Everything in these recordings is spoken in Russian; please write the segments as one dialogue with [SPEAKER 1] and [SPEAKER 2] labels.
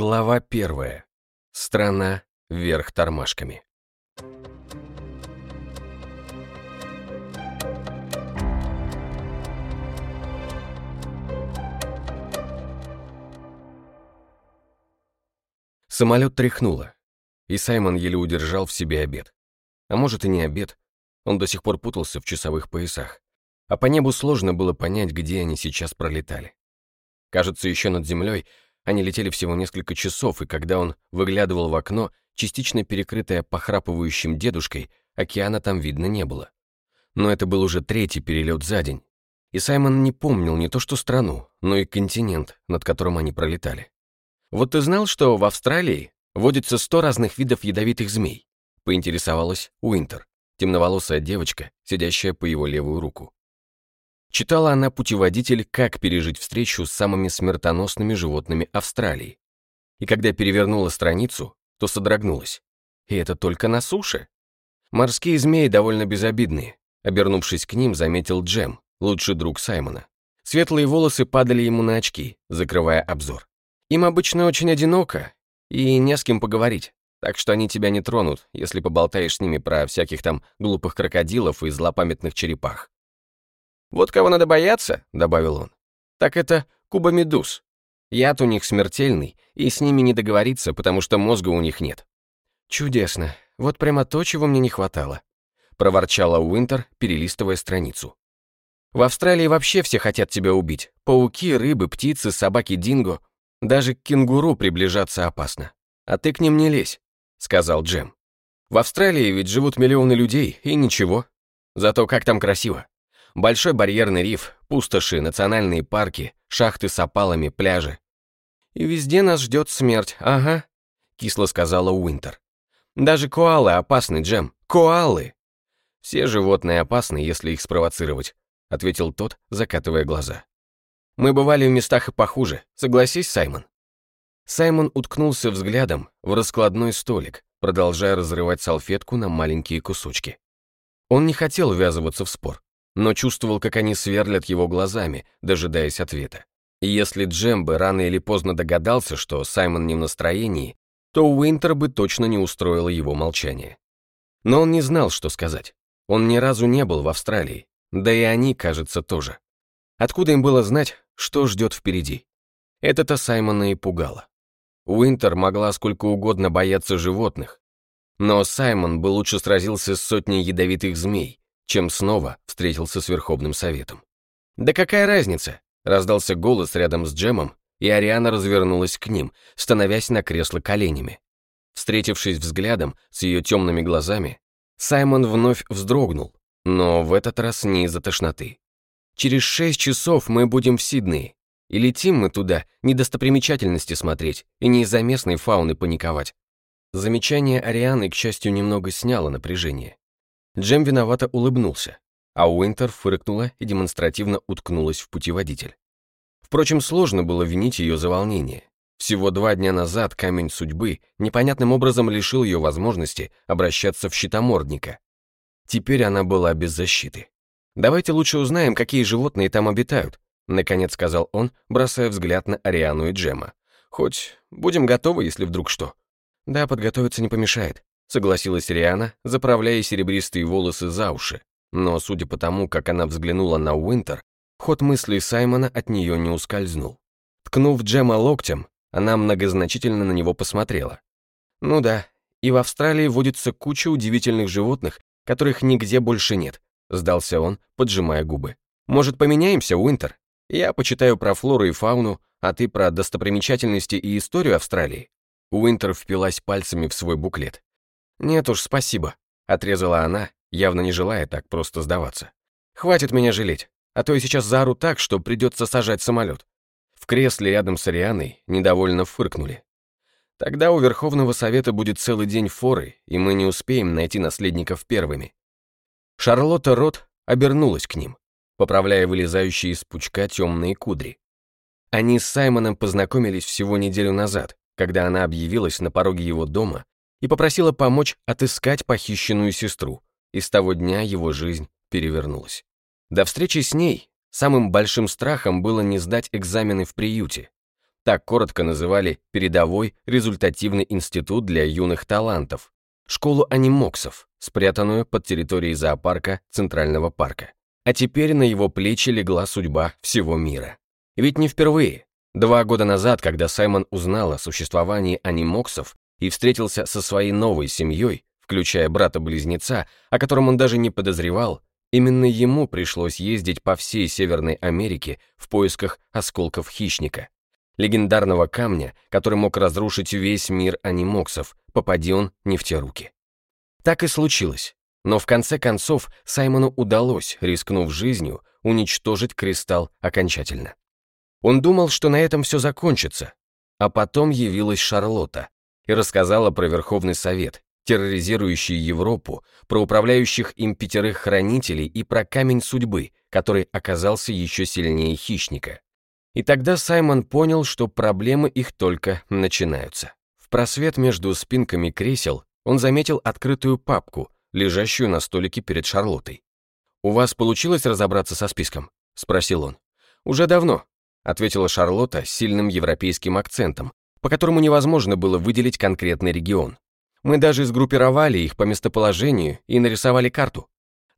[SPEAKER 1] Глава первая. Страна вверх тормашками. Самолет тряхнуло, и Саймон еле удержал в себе обед. А может и не обед, он до сих пор путался в часовых поясах. А по небу сложно было понять, где они сейчас пролетали. Кажется, еще над землей они летели всего несколько часов, и когда он выглядывал в окно, частично перекрытое похрапывающим дедушкой, океана там видно не было. Но это был уже третий перелет за день. И Саймон не помнил не то что страну, но и континент, над которым они пролетали. «Вот ты знал, что в Австралии водится сто разных видов ядовитых змей?» — поинтересовалась Уинтер, темноволосая девочка, сидящая по его левую руку. Читала она путеводитель «Как пережить встречу с самыми смертоносными животными Австралии». И когда перевернула страницу, то содрогнулась. И это только на суше. Морские змеи довольно безобидные. Обернувшись к ним, заметил Джем, лучший друг Саймона. Светлые волосы падали ему на очки, закрывая обзор. Им обычно очень одиноко и не с кем поговорить, так что они тебя не тронут, если поболтаешь с ними про всяких там глупых крокодилов и злопамятных черепах. «Вот кого надо бояться», — добавил он, — «так это кубомедуз. Яд у них смертельный, и с ними не договориться, потому что мозга у них нет». «Чудесно. Вот прямо то, чего мне не хватало», — проворчала Уинтер, перелистывая страницу. «В Австралии вообще все хотят тебя убить. Пауки, рыбы, птицы, собаки, динго. Даже к кенгуру приближаться опасно. А ты к ним не лезь», — сказал Джем. «В Австралии ведь живут миллионы людей, и ничего. Зато как там красиво. Большой барьерный риф, пустоши, национальные парки, шахты с опалами, пляжи. «И везде нас ждет смерть, ага», — кисло сказала Уинтер. «Даже коалы опасны, Джем, коалы!» «Все животные опасны, если их спровоцировать», — ответил тот, закатывая глаза. «Мы бывали в местах и похуже, согласись, Саймон?» Саймон уткнулся взглядом в раскладной столик, продолжая разрывать салфетку на маленькие кусочки. Он не хотел ввязываться в спор но чувствовал, как они сверлят его глазами, дожидаясь ответа. И если Джем бы рано или поздно догадался, что Саймон не в настроении, то Уинтер бы точно не устроило его молчание. Но он не знал, что сказать. Он ни разу не был в Австралии, да и они, кажется, тоже. Откуда им было знать, что ждет впереди? Это-то Саймона и пугало. Уинтер могла сколько угодно бояться животных, но Саймон бы лучше сразился с сотней ядовитых змей, чем снова встретился с Верховным Советом. «Да какая разница?» — раздался голос рядом с Джемом, и Ариана развернулась к ним, становясь на кресло коленями. Встретившись взглядом с ее темными глазами, Саймон вновь вздрогнул, но в этот раз не из-за тошноты. «Через шесть часов мы будем в Сиднее, и летим мы туда не достопримечательности смотреть и не из-за местной фауны паниковать». Замечание Арианы, к счастью, немного сняло напряжение. Джем виновато улыбнулся, а Уинтер фыркнула и демонстративно уткнулась в путеводитель. Впрочем, сложно было винить ее за волнение. Всего два дня назад камень судьбы непонятным образом лишил ее возможности обращаться в щитомордника. Теперь она была без защиты. «Давайте лучше узнаем, какие животные там обитают», наконец сказал он, бросая взгляд на Ариану и Джема. «Хоть будем готовы, если вдруг что». «Да, подготовиться не помешает», согласилась Риана, заправляя серебристые волосы за уши. Но, судя по тому, как она взглянула на Уинтер, ход мыслей Саймона от нее не ускользнул. Ткнув Джема локтем, она многозначительно на него посмотрела. «Ну да, и в Австралии водится куча удивительных животных, которых нигде больше нет», сдался он, поджимая губы. «Может, поменяемся, Уинтер? Я почитаю про флору и фауну, а ты про достопримечательности и историю Австралии». Уинтер впилась пальцами в свой буклет. «Нет уж, спасибо», — отрезала она, явно не желая так просто сдаваться. «Хватит меня жалеть, а то я сейчас заору так, что придется сажать самолет». В кресле рядом с Арианой недовольно фыркнули. «Тогда у Верховного Совета будет целый день форы, и мы не успеем найти наследников первыми». Шарлотта Рот обернулась к ним, поправляя вылезающие из пучка темные кудри. Они с Саймоном познакомились всего неделю назад, когда она объявилась на пороге его дома и попросила помочь отыскать похищенную сестру, и с того дня его жизнь перевернулась. До встречи с ней самым большим страхом было не сдать экзамены в приюте. так коротко называли передовой результативный институт для юных талантов, школу анимоксов, спрятанную под территорией зоопарка Центрального парка. А теперь на его плечи легла судьба всего мира. Ведь не впервые. Два года назад, когда Саймон узнал о существовании анимоксов и встретился со своей новой семьей, включая брата-близнеца, о котором он даже не подозревал, именно ему пришлось ездить по всей Северной Америке в поисках осколков хищника, легендарного камня, который мог разрушить весь мир анимоксов, попади он не в те руки. Так и случилось. Но в конце концов Саймону удалось, рискнув жизнью, уничтожить кристалл окончательно. Он думал, что на этом все закончится, а потом явилась Шарлотта и рассказала про Верховный Совет, терроризирующий Европу, про управляющих им пятерых хранителей и про камень судьбы, который оказался еще сильнее хищника. И тогда Саймон понял, что проблемы их только начинаются. В просвет между спинками кресел он заметил открытую папку, лежащую на столике перед Шарлоттой. «У вас получилось разобраться со списком?» — спросил он. «Уже давно», — ответила Шарлотта с сильным европейским акцентом, по которому невозможно было выделить конкретный регион. Мы даже сгруппировали их по местоположению и нарисовали карту.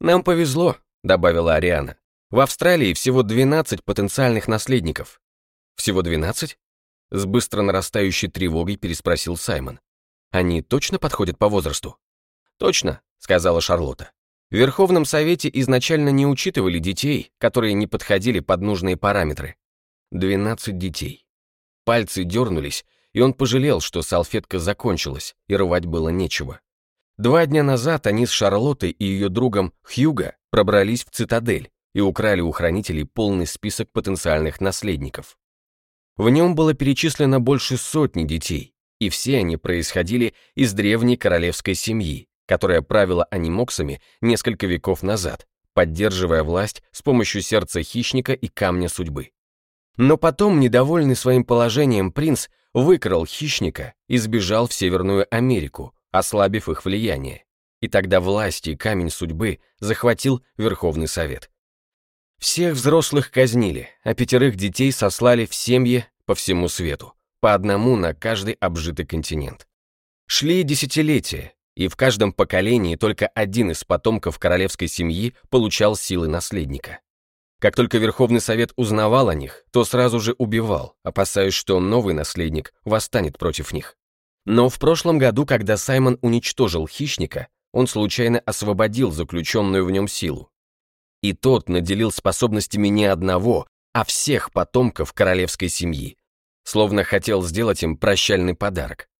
[SPEAKER 1] Нам повезло, добавила Ариана. В Австралии всего 12 потенциальных наследников. Всего 12? С быстро нарастающей тревогой переспросил Саймон. Они точно подходят по возрасту? Точно, сказала Шарлотта. В Верховном Совете изначально не учитывали детей, которые не подходили под нужные параметры. 12 детей. Пальцы дернулись, и он пожалел, что салфетка закончилась, и рвать было нечего. Два дня назад они с Шарлоттой и ее другом Хьюго пробрались в цитадель и украли у хранителей полный список потенциальных наследников. В нем было перечислено больше сотни детей, и все они происходили из древней королевской семьи, которая правила анимоксами несколько веков назад, поддерживая власть с помощью сердца хищника и камня судьбы. Но потом, недовольный своим положением принц, выкрал хищника и сбежал в Северную Америку, ослабив их влияние. И тогда власти камень судьбы захватил Верховный Совет. Всех взрослых казнили, а пятерых детей сослали в семьи по всему свету, по одному на каждый обжитый континент. Шли десятилетия, и в каждом поколении только один из потомков королевской семьи получал силы наследника. Как только Верховный Совет узнавал о них, то сразу же убивал, опасаясь, что новый наследник восстанет против них. Но в прошлом году, когда Саймон уничтожил хищника, он случайно освободил заключенную в нем силу. И тот наделил способностями не одного, а всех потомков королевской семьи, словно хотел сделать им прощальный подарок.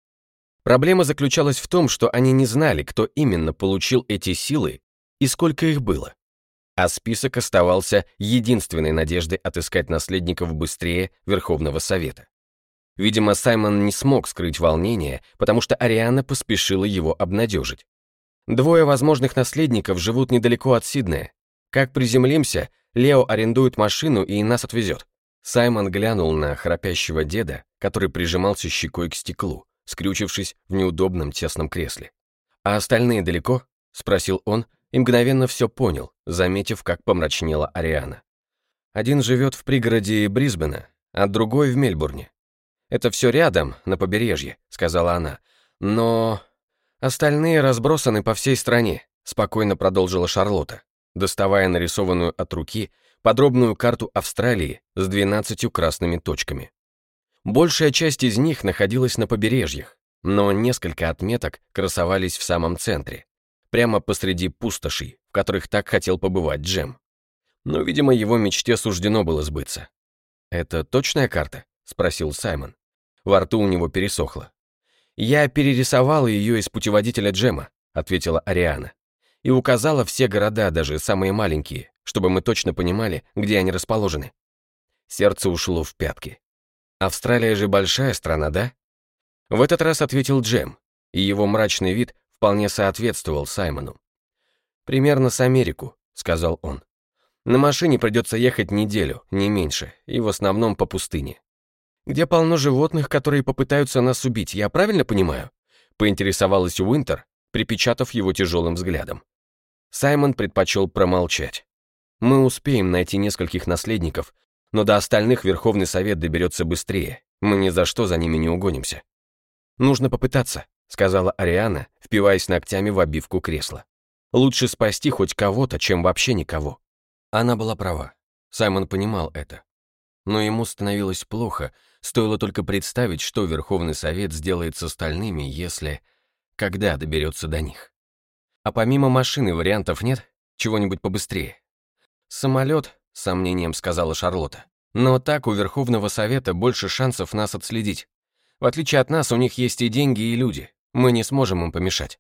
[SPEAKER 1] Проблема заключалась в том, что они не знали, кто именно получил эти силы и сколько их было а список оставался единственной надеждой отыскать наследников быстрее Верховного Совета. Видимо, Саймон не смог скрыть волнение, потому что Ариана поспешила его обнадежить. Двое возможных наследников живут недалеко от Сиднея. Как приземлимся, Лео арендует машину и нас отвезет. Саймон глянул на храпящего деда, который прижимался щекой к стеклу, скрючившись в неудобном тесном кресле. «А остальные далеко?» — спросил он, и мгновенно все понял, заметив, как помрачнела Ариана. Один живет в пригороде Брисбена, а другой в Мельбурне. «Это все рядом, на побережье», — сказала она. «Но остальные разбросаны по всей стране», — спокойно продолжила Шарлотта, доставая нарисованную от руки подробную карту Австралии с 12 красными точками. Большая часть из них находилась на побережьях, но несколько отметок красовались в самом центре, прямо посреди пустошей, в которых так хотел побывать Джем. Но, видимо, его мечте суждено было сбыться. «Это точная карта?» — спросил Саймон. Во рту у него пересохло. «Я перерисовала ее из путеводителя Джема», — ответила Ариана. «И указала все города, даже самые маленькие, чтобы мы точно понимали, где они расположены». Сердце ушло в пятки. «Австралия же большая страна, да?» В этот раз ответил Джем, и его мрачный вид вполне соответствовал Саймону. «Примерно с Америку», — сказал он. «На машине придется ехать неделю, не меньше, и в основном по пустыне. Где полно животных, которые попытаются нас убить, я правильно понимаю?» Поинтересовалась Уинтер, припечатав его тяжелым взглядом. Саймон предпочел промолчать. «Мы успеем найти нескольких наследников, но до остальных Верховный Совет доберется быстрее, Мы ни за что за ними не угонимся. Нужно попытаться, сказала Ариана, впиваясь ногтями в обивку кресла. Лучше спасти хоть кого-то, чем вообще никого. Она была права. Саймон понимал это. Но ему становилось плохо, стоило только представить, что Верховный Совет сделает с остальными, если... когда доберется до них. А помимо машины вариантов нет? Чего-нибудь побыстрее? Самолет, сомнением сказала Шарлотта. Но так у Верховного Совета больше шансов нас отследить. В отличие от нас, у них есть и деньги, и люди. Мы не сможем им помешать.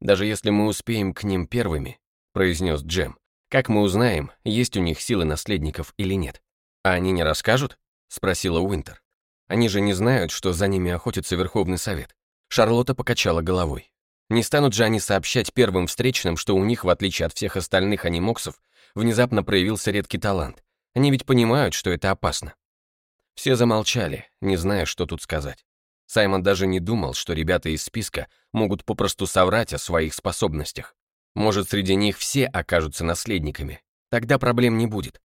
[SPEAKER 1] Даже если мы успеем к ним первыми, произнес Джем, как мы узнаем, есть у них силы наследников или нет? А они не расскажут? Спросила Уинтер. Они же не знают, что за ними охотится Верховный Совет. Шарлотта покачала головой. Не станут же они сообщать первым встречным, что у них, в отличие от всех остальных анимоксов, внезапно проявился редкий талант. Они ведь понимают, что это опасно. Все замолчали, не зная, что тут сказать. Саймон даже не думал, что ребята из списка могут попросту соврать о своих способностях. Может, среди них все окажутся наследниками. Тогда проблем не будет.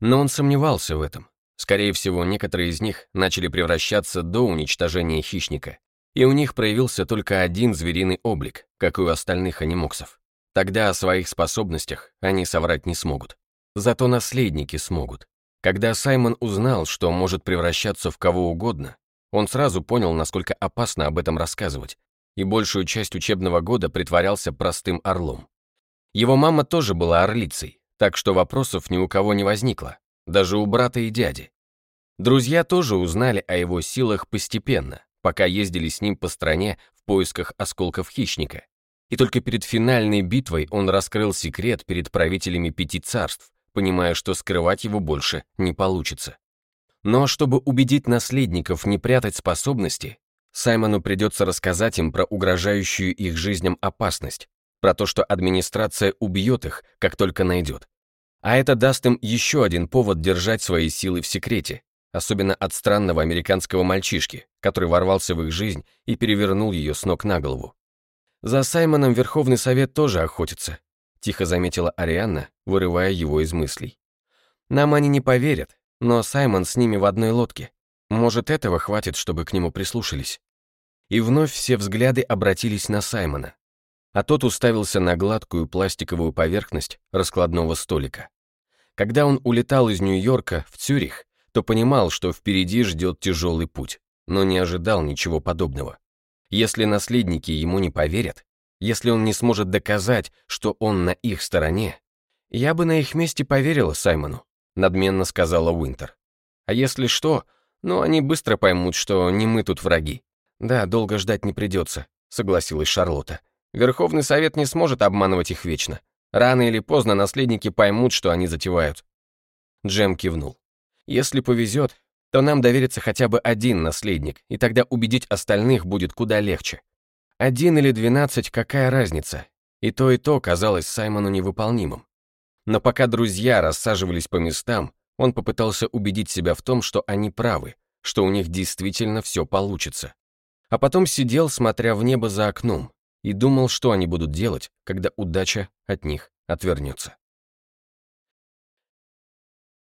[SPEAKER 1] Но он сомневался в этом. Скорее всего, некоторые из них начали превращаться до уничтожения хищника. И у них проявился только один звериный облик, как и у остальных анимоксов. Тогда о своих способностях они соврать не смогут. Зато наследники смогут. Когда Саймон узнал, что может превращаться в кого угодно, он сразу понял, насколько опасно об этом рассказывать, и большую часть учебного года притворялся простым орлом. Его мама тоже была орлицей, так что вопросов ни у кого не возникло, даже у брата и дяди. Друзья тоже узнали о его силах постепенно, пока ездили с ним по стране в поисках осколков хищника. И только перед финальной битвой он раскрыл секрет перед правителями пяти царств, понимая, что скрывать его больше не получится. Но чтобы убедить наследников не прятать способности, Саймону придется рассказать им про угрожающую их жизням опасность, про то, что администрация убьет их, как только найдет. А это даст им еще один повод держать свои силы в секрете, особенно от странного американского мальчишки, который ворвался в их жизнь и перевернул ее с ног на голову. За Саймоном Верховный Совет тоже охотится, тихо заметила Арианна, вырывая его из мыслей. Нам они не поверят, но Саймон с ними в одной лодке. Может, этого хватит, чтобы к нему прислушались. И вновь все взгляды обратились на Саймона, а тот уставился на гладкую пластиковую поверхность раскладного столика. Когда он улетал из Нью-Йорка в Цюрих, то понимал, что впереди ждет тяжелый путь, но не ожидал ничего подобного. Если наследники ему не поверят, если он не сможет доказать, что он на их стороне, я бы на их месте поверила Саймону, надменно сказала Уинтер. А если что, ну они быстро поймут, что не мы тут враги. Да, долго ждать не придется, согласилась Шарлотта. Верховный совет не сможет обманывать их вечно. Рано или поздно наследники поймут, что они затевают. Джем кивнул. Если повезет, то нам доверится хотя бы один наследник, и тогда убедить остальных будет куда легче. Один или двенадцать, какая разница? И то, и то казалось Саймону невыполнимым. Но пока друзья рассаживались по местам, он попытался убедить себя в том, что они правы, что у них действительно все получится. А потом сидел, смотря в небо за окном, и думал, что они будут делать, когда удача от них отвернется.